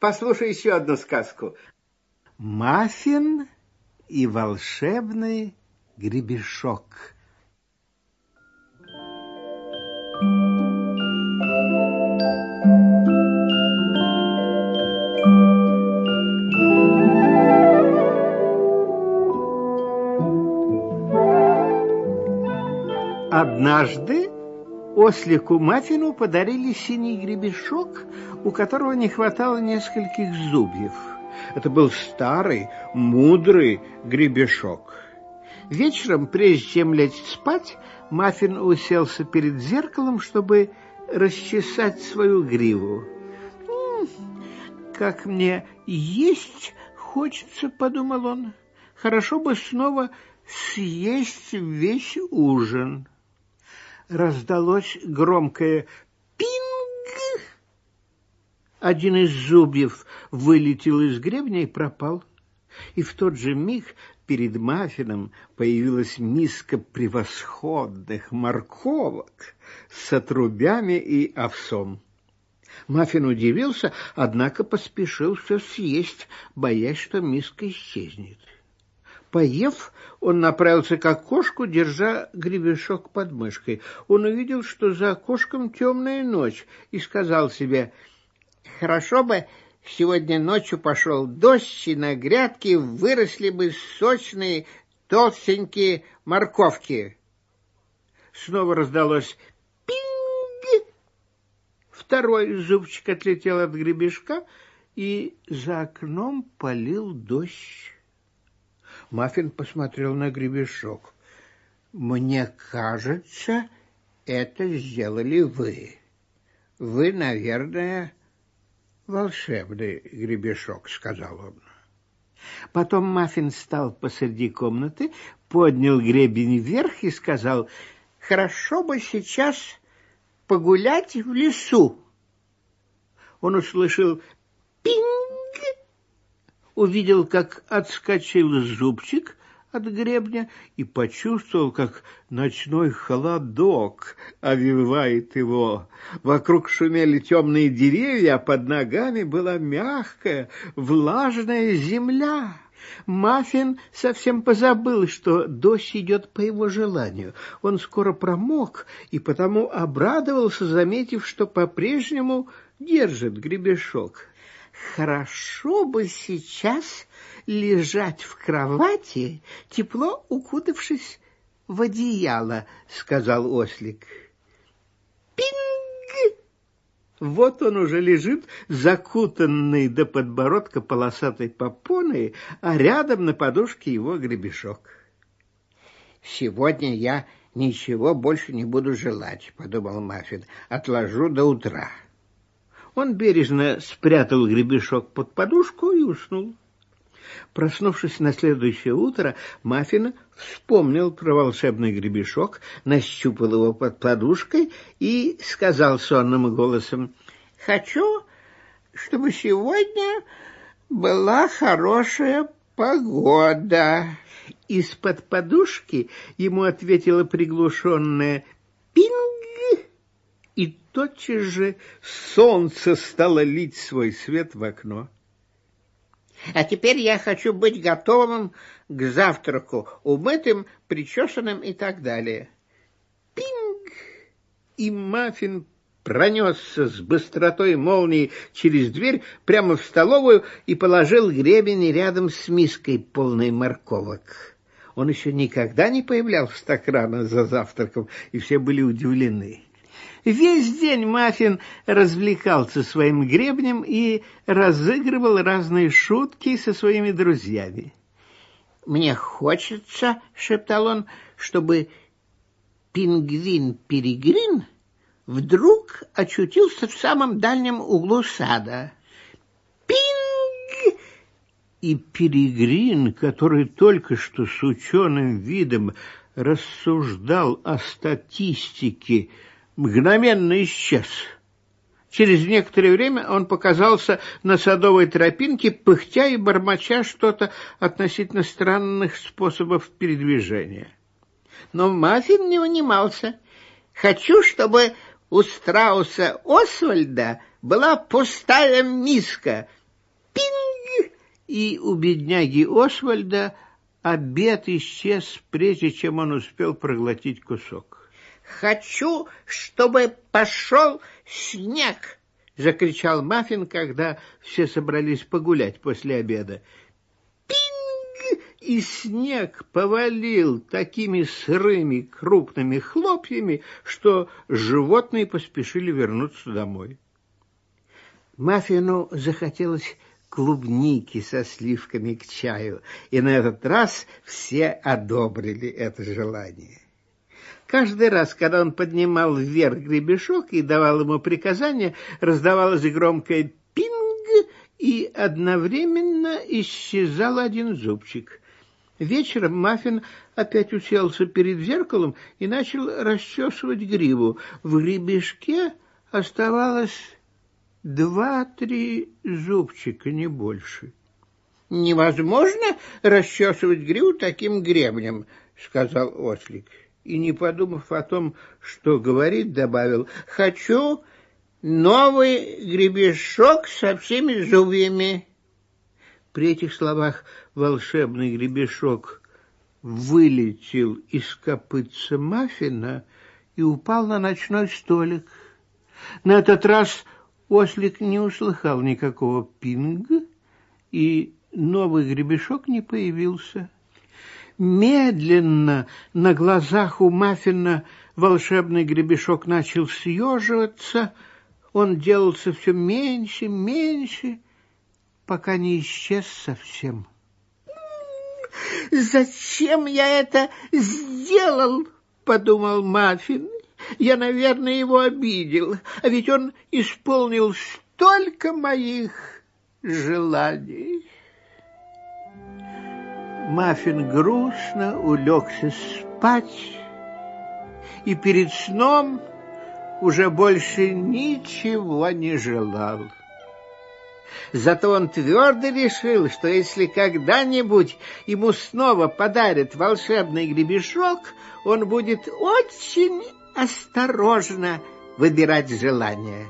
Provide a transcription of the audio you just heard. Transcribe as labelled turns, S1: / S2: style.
S1: Послушай еще одну сказку.
S2: Маффин и волшебный гребешок. Однажды ослику Маффину подарили синий гребешок, у которого не хватало нескольких зубьев. Это был старый, мудрый гребешок. Вечером, прежде чем лечь спать, Маффин уселся перед зеркалом, чтобы расчесать свою гриву. «Как мне есть хочется», — подумал он. «Хорошо бы снова съесть весь ужин» раздалось громкое «пинг». Один из зубьев вылетел из гребня и пропал. И в тот же миг перед Маффином появилась миска превосходных морковок с отрубями и овсом. Маффин удивился, однако поспешил все съесть, боясь, что миска исчезнет. Поев, он направился к окошку, держа гребешок под мышкой. Он увидел, что за окошком темная ночь, и сказал себе, «Хорошо бы сегодня ночью пошел дождь, и на грядке выросли бы сочные толстенькие морковки». Снова раздалось «пинг». Второй зубчик отлетел от гребешка, и за окном полил дождь. Маффин посмотрел на гребешок. «Мне кажется, это сделали вы. Вы, наверное, волшебный гребешок», — сказал он. Потом Маффин стал посреди комнаты, поднял гребень вверх и сказал, «Хорошо бы сейчас погулять в лесу». Он услышал «пинг», увидел, как отскочил зубчик от гребня и почувствовал, как ночной холодок овивает его. Вокруг шумели темные деревья, а под ногами была мягкая, влажная земля. Маффин совсем позабыл, что дождь идет по его желанию. Он скоро промок и потому обрадовался, заметив, что по-прежнему держит гребешок. Хорошо бы сейчас лежать в кровати, тепло укутавшись в одеяло, сказал ослик. Пинг! Вот он уже лежит, закутанный до подбородка полосатой попоной, а рядом на подушке его гребешок. Сегодня я ничего больше не буду желать, подумал Маффин. Отложу до утра. Он бережно спрятал гребешок под подушку и уснул. Проснувшись на следующее утро, Маффин вспомнил про волшебный гребешок, нащупал его под подушкой и сказал сонным голосом, «Хочу, чтобы сегодня была хорошая погода». Из-под подушки ему ответила приглушенная «пинг», и тотчас же солнце стало лить свой свет в окно. А теперь я хочу быть готовым к завтраку, умытым, причесанным и так далее. Пинг! И маффин пронесся с быстротой молнии через дверь прямо в столовую и положил гребень рядом с миской, полной морковок. Он еще никогда не появлялся так рано за завтраком, и все были удивлены. Весь день Маффин развлекался своим гребнем и разыгрывал разные шутки со своими друзьями. «Мне хочется, — шептал он, — чтобы пингвин-перегрин вдруг очутился в самом дальнем углу сада. Пинг! И перегрин, который только что с ученым видом рассуждал о статистике, — мгновенно исчез. Через некоторое время он показался на садовой тропинке, пыхтя и бормоча что-то относительно странных способов передвижения. Но Маффин не унимался. «Хочу, чтобы у страуса Освальда была пустая миска. и у бедняги Освальда обед исчез, прежде чем он успел проглотить кусок.
S1: «Хочу, чтобы пошел снег!» — закричал Маффин, когда все собрались погулять после обеда.
S2: Пинг! И снег повалил такими сырыми крупными хлопьями, что животные поспешили вернуться домой. Маффину захотелось клубники со сливками к чаю, и на этот раз все одобрили это желание. Каждый раз, когда он поднимал вверх гребешок и давал ему приказание, раздавалось громкое «пинг», и одновременно исчезал один зубчик. Вечером Маффин опять уселся перед зеркалом и начал расчесывать гриву. В гребешке оставалось два-три зубчика, не больше. — Невозможно расчесывать гриву таким гребнем, — сказал ослик. И, не подумав о том, что говорит, добавил, — хочу новый гребешок со всеми зубьями. При этих словах волшебный гребешок вылетел из копытца Маффина и упал на ночной столик. На этот раз Ослик не услыхал никакого пинга, и новый гребешок не появился. Медленно на глазах у Маффина волшебный гребешок начал съеживаться, он делался все меньше, меньше, пока не исчез совсем. «Зачем я это сделал?» — подумал Маффин. Я, наверное, его обидел, а ведь он исполнил столько моих желаний. Маффин грустно улегся спать, и перед сном уже больше ничего не желал. Зато он твердо решил, что если когда-нибудь ему снова подарят волшебный гребешок, он будет очень осторожно выбирать желания.